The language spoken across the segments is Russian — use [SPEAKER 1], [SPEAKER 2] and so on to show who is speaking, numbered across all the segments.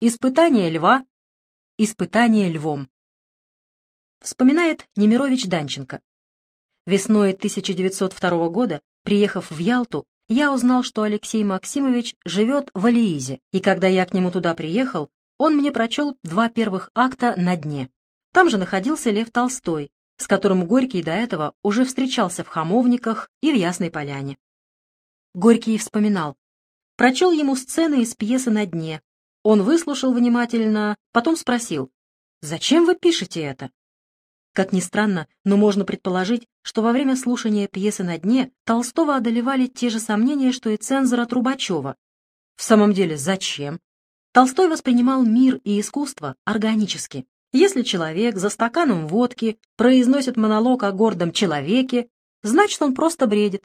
[SPEAKER 1] Испытание льва, испытание львом. Вспоминает Немирович Данченко. Весной 1902 года, приехав в Ялту, я узнал, что Алексей Максимович живет в Алиизе, и когда я к нему туда приехал, он мне прочел два первых акта «На дне». Там же находился Лев Толстой, с которым Горький до этого уже встречался в Хамовниках и в Ясной Поляне. Горький вспоминал. Прочел ему сцены из пьесы «На дне». Он выслушал внимательно, потом спросил, «Зачем вы пишете это?» Как ни странно, но можно предположить, что во время слушания пьесы «На дне» Толстого одолевали те же сомнения, что и цензора Трубачева. В самом деле, зачем? Толстой воспринимал мир и искусство органически. Если человек за стаканом водки произносит монолог о гордом человеке, значит, он просто бредит.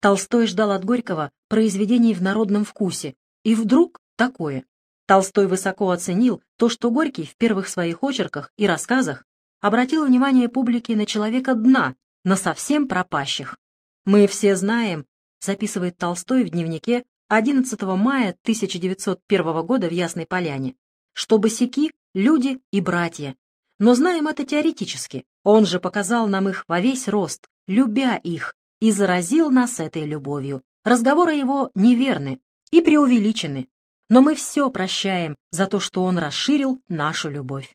[SPEAKER 1] Толстой ждал от Горького произведений в народном вкусе, и вдруг такое. Толстой высоко оценил то, что Горький в первых своих очерках и рассказах обратил внимание публики на человека дна, на совсем пропащих. «Мы все знаем», — записывает Толстой в дневнике 11 мая 1901 года в Ясной Поляне, что босяки — люди и братья. Но знаем это теоретически. Он же показал нам их во весь рост, любя их, и заразил нас этой любовью. Разговоры его неверны и преувеличены, но мы все прощаем за то, что он расширил нашу любовь.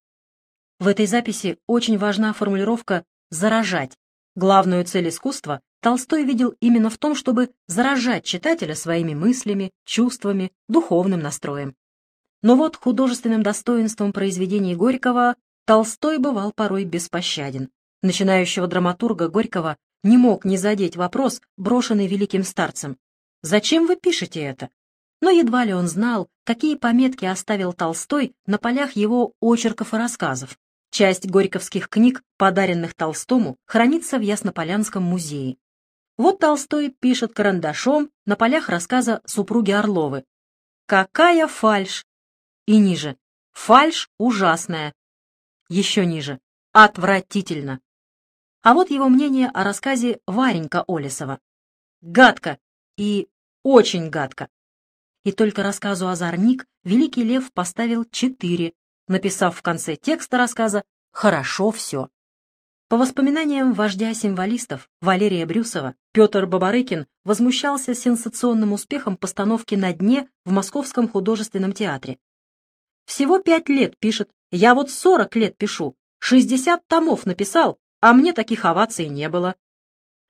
[SPEAKER 1] В этой записи очень важна формулировка «заражать». Главную цель искусства Толстой видел именно в том, чтобы заражать читателя своими мыслями, чувствами, духовным настроем. Но вот художественным достоинством произведений Горького Толстой бывал порой беспощаден. Начинающего драматурга Горького не мог не задеть вопрос, брошенный великим старцем. «Зачем вы пишете это?» Но едва ли он знал, какие пометки оставил Толстой на полях его очерков и рассказов. Часть горьковских книг, подаренных Толстому, хранится в Яснополянском музее. Вот Толстой пишет карандашом на полях рассказа «Супруги Орловы». «Какая фальшь!» И ниже. «Фальшь ужасная!» Еще ниже. «Отвратительно!» А вот его мнение о рассказе Варенька Олесова. «Гадко!» и «Очень гадко!» И только рассказу «Озорник» Великий Лев поставил четыре, написав в конце текста рассказа «Хорошо все». По воспоминаниям вождя символистов Валерия Брюсова, Петр Бабарыкин возмущался сенсационным успехом постановки «На дне» в Московском художественном театре. «Всего пять лет пишет, я вот сорок лет пишу, шестьдесят томов написал, а мне таких оваций не было».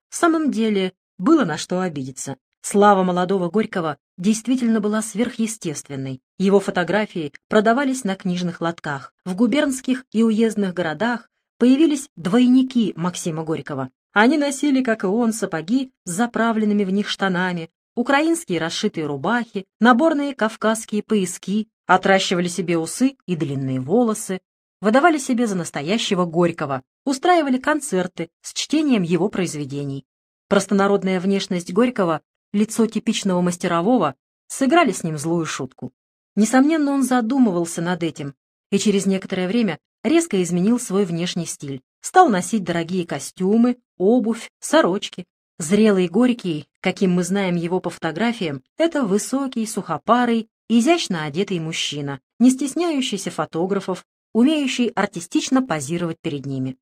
[SPEAKER 1] В самом деле, было на что обидеться. Слава молодого Горького действительно была сверхъестественной. Его фотографии продавались на книжных лотках. В губернских и уездных городах появились двойники Максима Горького. Они носили, как и он, сапоги с заправленными в них штанами, украинские расшитые рубахи, наборные кавказские пояски, отращивали себе усы и длинные волосы, выдавали себе за настоящего Горького, устраивали концерты с чтением его произведений. Простонародная внешность Горького лицо типичного мастерового, сыграли с ним злую шутку. Несомненно, он задумывался над этим и через некоторое время резко изменил свой внешний стиль. Стал носить дорогие костюмы, обувь, сорочки. Зрелый Горький, каким мы знаем его по фотографиям, это высокий, сухопарый, изящно одетый мужчина, не стесняющийся фотографов, умеющий артистично позировать перед ними.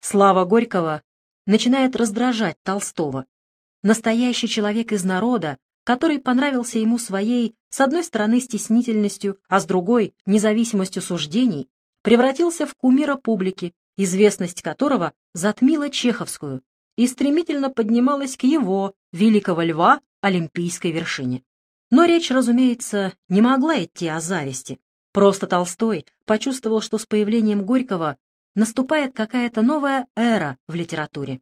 [SPEAKER 1] Слава Горького начинает раздражать Толстого, настоящий человек из народа, который понравился ему своей, с одной стороны, стеснительностью, а с другой — независимостью суждений, превратился в кумира публики, известность которого затмила Чеховскую и стремительно поднималась к его, великого льва, олимпийской вершине. Но речь, разумеется, не могла идти о зависти. Просто Толстой почувствовал, что с появлением Горького наступает какая-то новая эра в литературе.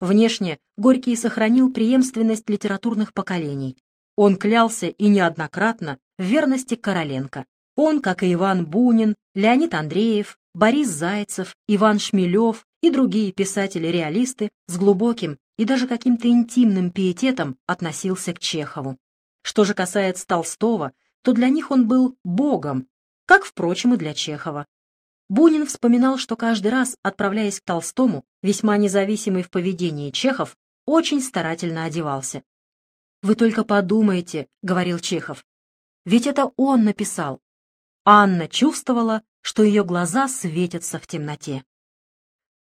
[SPEAKER 1] Внешне Горький сохранил преемственность литературных поколений. Он клялся и неоднократно в верности Короленко. Он, как и Иван Бунин, Леонид Андреев, Борис Зайцев, Иван Шмелев и другие писатели-реалисты с глубоким и даже каким-то интимным пиететом относился к Чехову. Что же касается Толстого, то для них он был богом, как, впрочем, и для Чехова. Бунин вспоминал, что каждый раз, отправляясь к Толстому, весьма независимый в поведении Чехов, очень старательно одевался. «Вы только подумайте», — говорил Чехов, — «ведь это он написал». Анна чувствовала, что ее глаза светятся в темноте.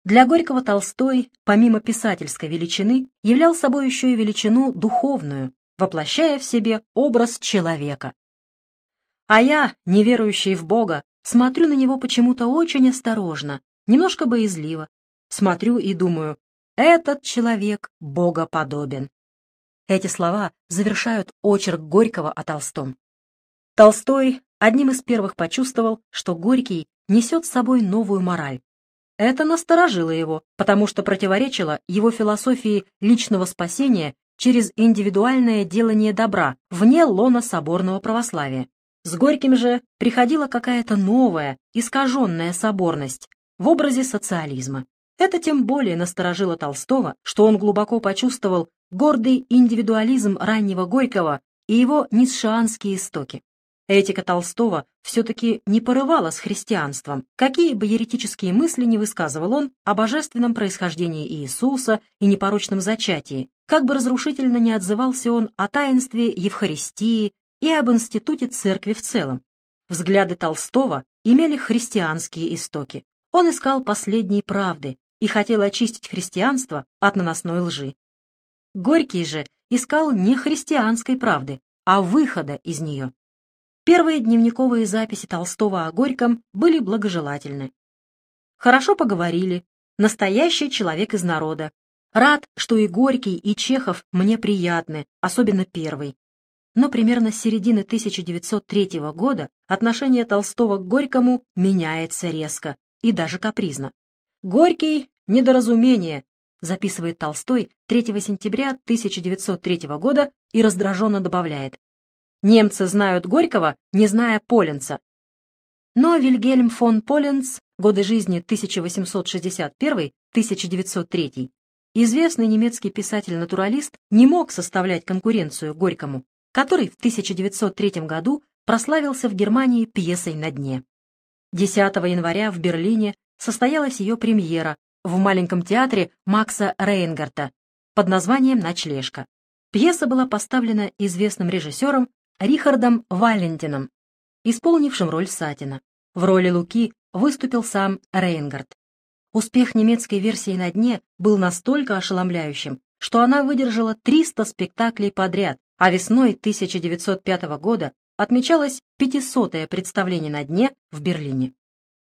[SPEAKER 1] Для Горького Толстой, помимо писательской величины, являл собой еще и величину духовную, воплощая в себе образ человека. А я, неверующий в Бога, смотрю на него почему-то очень осторожно, немножко боязливо. Смотрю и думаю, этот человек богоподобен. Эти слова завершают очерк Горького о Толстом. Толстой одним из первых почувствовал, что Горький несет с собой новую мораль. Это насторожило его, потому что противоречило его философии личного спасения через индивидуальное делание добра вне лона соборного православия. С Горьким же приходила какая-то новая, искаженная соборность в образе социализма. Это тем более насторожило Толстого, что он глубоко почувствовал гордый индивидуализм раннего Горького и его ницшеанские истоки. Этика Толстого все-таки не порывала с христианством, какие бы еретические мысли не высказывал он о божественном происхождении Иисуса и непорочном зачатии, как бы разрушительно не отзывался он о таинстве Евхаристии и об институте церкви в целом. Взгляды Толстого имели христианские истоки. Он искал последней правды и хотел очистить христианство от наносной лжи. Горький же искал не христианской правды, а выхода из нее. Первые дневниковые записи Толстого о Горьком были благожелательны. Хорошо поговорили, настоящий человек из народа. Рад, что и Горький, и Чехов мне приятны, особенно первый. Но примерно с середины 1903 года отношение Толстого к Горькому меняется резко и даже капризно. «Горький — недоразумение», записывает Толстой 3 сентября 1903 года и раздраженно добавляет. Немцы знают Горького, не зная Поленца. Но Вильгельм фон Поленц, годы жизни 1861-1903, известный немецкий писатель-натуралист, не мог составлять конкуренцию Горькому, который в 1903 году прославился в Германии пьесой «На дне». 10 января в Берлине состоялась ее премьера в маленьком театре Макса Рейнгарта под названием «Ночлежка». Пьеса была поставлена известным режиссером Рихардом Валентином, исполнившим роль Сатина. В роли Луки выступил сам Рейнгард. Успех немецкой версии «На дне» был настолько ошеломляющим, что она выдержала 300 спектаклей подряд, а весной 1905 года отмечалось 500-е представление «На дне» в Берлине.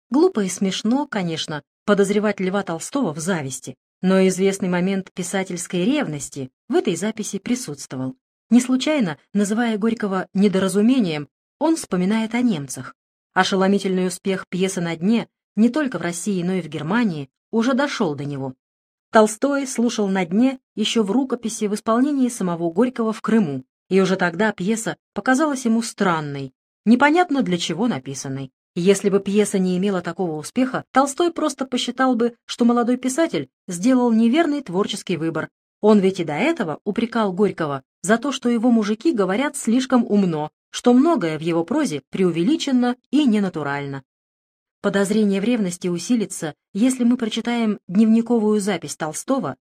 [SPEAKER 1] Глупо и смешно, конечно, подозревать Льва Толстого в зависти, но известный момент писательской ревности в этой записи присутствовал. Не случайно, называя Горького недоразумением, он вспоминает о немцах. Ошеломительный успех пьесы «На дне» не только в России, но и в Германии уже дошел до него. Толстой слушал «На дне» еще в рукописи в исполнении самого Горького в Крыму, и уже тогда пьеса показалась ему странной, непонятно для чего написанной. Если бы пьеса не имела такого успеха, Толстой просто посчитал бы, что молодой писатель сделал неверный творческий выбор. Он ведь и до этого упрекал Горького за то, что его мужики говорят слишком умно, что многое в его прозе преувеличено и ненатурально. Подозрение в ревности усилится, если мы прочитаем дневниковую запись Толстого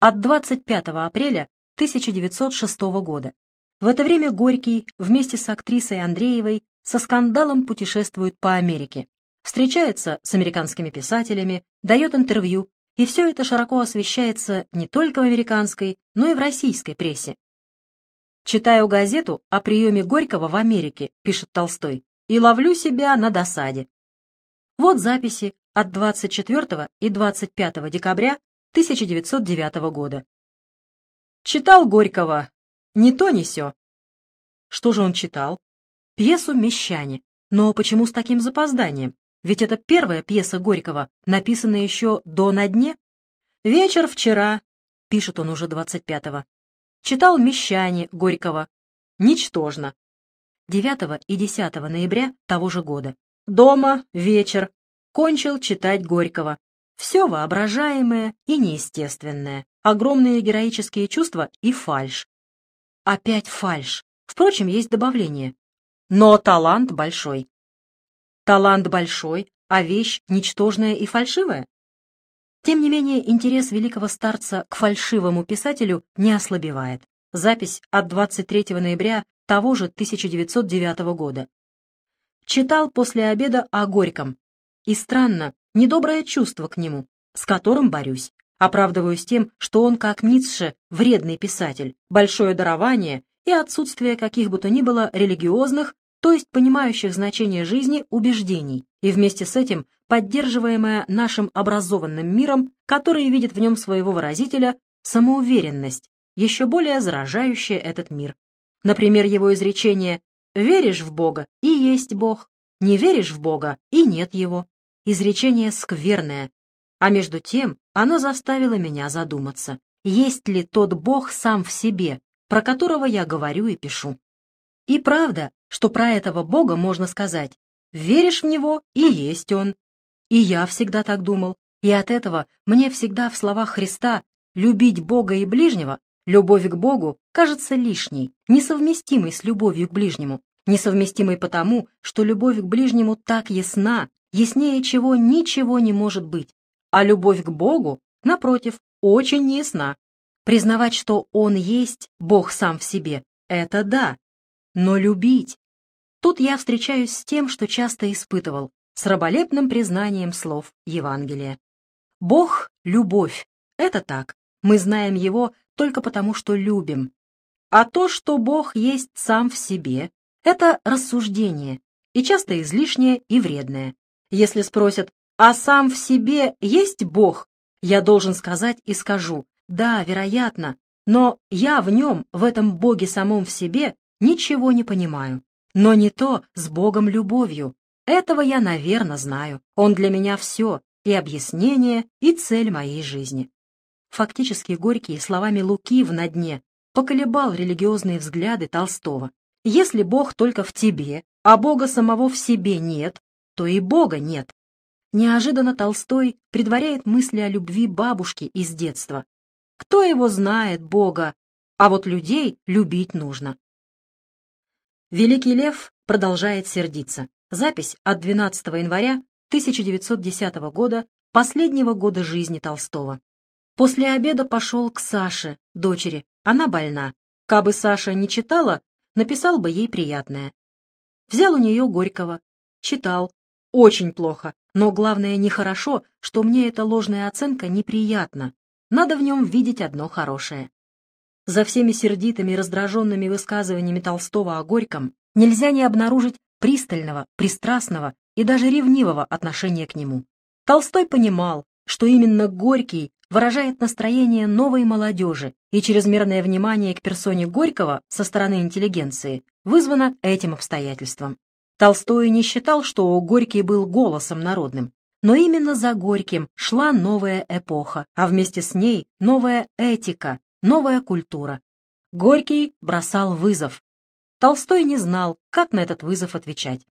[SPEAKER 1] от 25 апреля 1906 года. В это время Горький вместе с актрисой Андреевой со скандалом путешествует по Америке, встречается с американскими писателями, дает интервью, и все это широко освещается не только в американской, но и в российской прессе. Читаю газету о приеме Горького в Америке, пишет Толстой, и ловлю себя на досаде. Вот записи от 24 и 25 декабря 1909 года. Читал Горького. Не то, не сё. Что же он читал? Пьесу «Мещане». Но почему с таким запозданием? Ведь это первая пьеса Горького, написанная еще до «На дне». «Вечер вчера», — пишет он уже 25-го, Читал «Мещане» Горького. Ничтожно. 9 и 10 ноября того же года. Дома, вечер. Кончил читать Горького. Все воображаемое и неестественное. Огромные героические чувства и фальшь. Опять фальшь. Впрочем, есть добавление. Но талант большой. Талант большой, а вещь ничтожная и фальшивая? Тем не менее, интерес великого старца к фальшивому писателю не ослабевает. Запись от 23 ноября того же 1909 года. Читал после обеда о Горьком. И странно, недоброе чувство к нему, с которым борюсь. Оправдываюсь тем, что он, как Ницше, вредный писатель, большое дарование и отсутствие каких бы то ни было религиозных, то есть понимающих значение жизни, убеждений, и вместе с этим поддерживаемая нашим образованным миром, который видит в нем своего выразителя, самоуверенность, еще более заражающая этот мир. Например, его изречение «Веришь в Бога и есть Бог, не веришь в Бога и нет Его». Изречение скверное, а между тем оно заставило меня задуматься, есть ли тот Бог сам в себе, про которого я говорю и пишу. И правда, что про этого Бога можно сказать, веришь в Него и есть Он. И я всегда так думал, и от этого мне всегда в словах Христа «любить Бога и ближнего» любовь к Богу кажется лишней, несовместимой с любовью к ближнему, несовместимой потому, что любовь к ближнему так ясна, яснее чего ничего не может быть, а любовь к Богу, напротив, очень неясна. Признавать, что Он есть, Бог сам в себе, это да. Но любить... Тут я встречаюсь с тем, что часто испытывал, с раболепным признанием слов Евангелия. Бог — любовь. Это так. Мы знаем Его только потому, что любим. А то, что Бог есть сам в себе, это рассуждение, и часто излишнее и вредное. Если спросят, а сам в себе есть Бог, я должен сказать и скажу, да, вероятно, но я в нем, в этом Боге самом в себе, ничего не понимаю. Но не то с Богом любовью. Этого я, наверное, знаю. Он для меня все, и объяснение, и цель моей жизни. Фактически Горький словами Луки в «На дне» поколебал религиозные взгляды Толстого. Если Бог только в тебе, а Бога самого в себе нет, то и Бога нет. Неожиданно Толстой предваряет мысли о любви бабушки из детства. Кто его знает, Бога, а вот людей любить нужно. Великий Лев продолжает сердиться. Запись от 12 января 1910 года, последнего года жизни Толстого. После обеда пошел к Саше, дочери. Она больна. Кабы Саша не читала, написал бы ей приятное. Взял у нее Горького. Читал. Очень плохо. Но главное, нехорошо, что мне эта ложная оценка неприятна. Надо в нем видеть одно хорошее. За всеми сердитыми раздраженными высказываниями Толстого о Горьком нельзя не обнаружить пристального, пристрастного и даже ревнивого отношения к нему. Толстой понимал, что именно Горький выражает настроение новой молодежи, и чрезмерное внимание к персоне Горького со стороны интеллигенции вызвано этим обстоятельством. Толстой не считал, что Горький был голосом народным, но именно за Горьким шла новая эпоха, а вместе с ней новая этика, новая культура. Горький бросал вызов. Толстой не знал, как на этот вызов отвечать.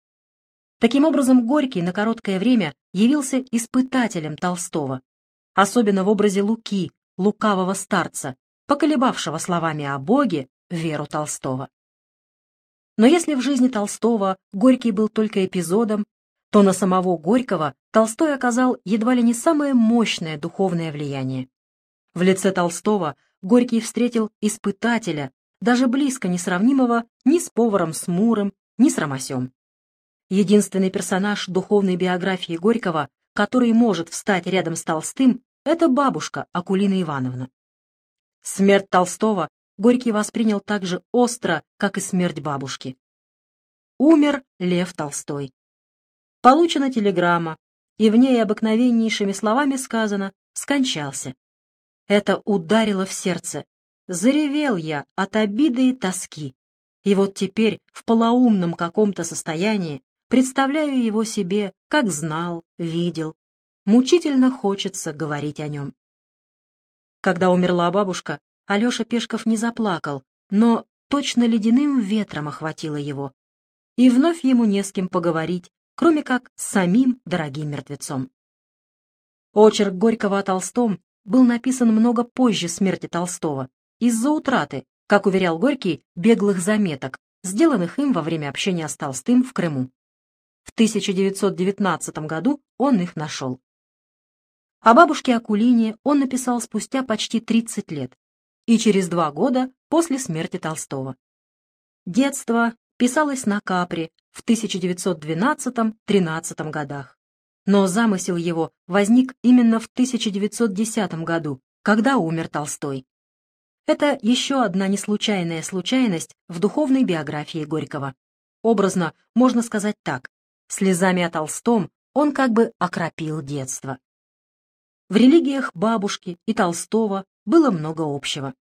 [SPEAKER 1] Таким образом, Горький на короткое время явился испытателем Толстого, особенно в образе Луки, лукавого старца, поколебавшего словами о Боге веру Толстого. Но если в жизни Толстого Горький был только эпизодом, то на самого Горького Толстой оказал едва ли не самое мощное духовное влияние. В лице Толстого Горький встретил испытателя, даже близко несравнимого ни с поваром Смурым, ни с Ромасем. Единственный персонаж духовной биографии Горького, который может встать рядом с Толстым, это бабушка Акулина Ивановна. Смерть Толстого Горький воспринял так же остро, как и смерть бабушки. Умер Лев Толстой. Получена телеграмма, и в ней обыкновеннейшими словами сказано «скончался». Это ударило в сердце. Заревел я от обиды и тоски. И вот теперь в полоумном каком-то состоянии представляю его себе, как знал, видел. Мучительно хочется говорить о нем. Когда умерла бабушка, Алеша Пешков не заплакал, но точно ледяным ветром охватило его. И вновь ему не с кем поговорить, кроме как с самим дорогим мертвецом. Очерк Горького о Толстом был написан много позже смерти Толстого, из-за утраты, как уверял Горький, беглых заметок, сделанных им во время общения с Толстым в Крыму. В 1919 году он их нашел. О бабушке Акулине он написал спустя почти 30 лет, и через два года после смерти Толстого. Детство писалось на капре, в 1912-13 годах. Но замысел его возник именно в 1910 году, когда умер Толстой. Это еще одна неслучайная случайность в духовной биографии Горького. Образно можно сказать так. Слезами о Толстом он как бы окропил детство. В религиях бабушки и Толстого было много общего.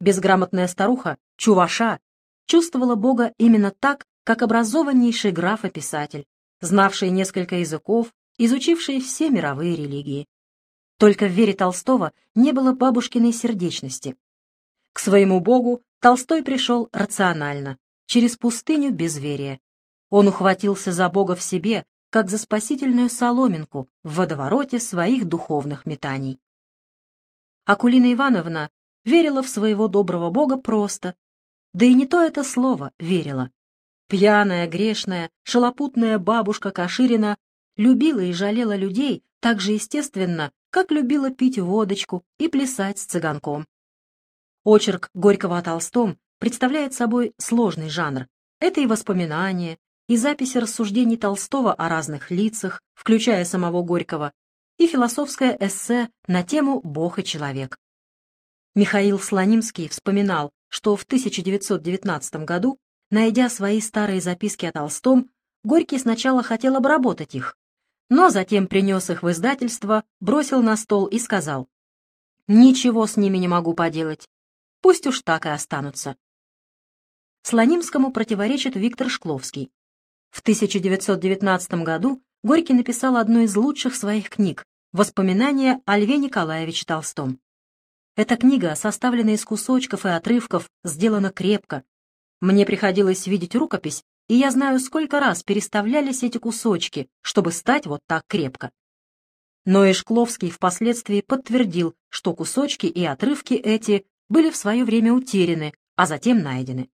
[SPEAKER 1] Безграмотная старуха, Чуваша, чувствовала Бога именно так, как образованнейший граф и писатель, знавший несколько языков, изучивший все мировые религии. Только в вере Толстого не было бабушкиной сердечности. К своему Богу Толстой пришел рационально, через пустыню безверия. Он ухватился за Бога в себе, как за спасительную соломинку в водовороте своих духовных метаний. Акулина Ивановна верила в своего доброго Бога просто, да и не то это слово «верила». Пьяная, грешная, шалопутная бабушка Каширина любила и жалела людей так же естественно, как любила пить водочку и плясать с цыганком. Очерк Горького о Толстом представляет собой сложный жанр. Это и воспоминания, и записи рассуждений Толстого о разных лицах, включая самого Горького, и философское эссе на тему «Бог и человек». Михаил Слонимский вспоминал, что в 1919 году, найдя свои старые записки о Толстом, Горький сначала хотел обработать их, но затем принес их в издательство, бросил на стол и сказал, «Ничего с ними не могу поделать, пусть уж так и останутся». Слонимскому противоречит Виктор Шкловский. В 1919 году Горький написал одну из лучших своих книг «Воспоминания о Льве Николаевиче Толстом». Эта книга, составленная из кусочков и отрывков, сделана крепко. Мне приходилось видеть рукопись, и я знаю, сколько раз переставлялись эти кусочки, чтобы стать вот так крепко. Но и Шкловский впоследствии подтвердил, что кусочки и отрывки эти были в свое время утеряны, а затем найдены.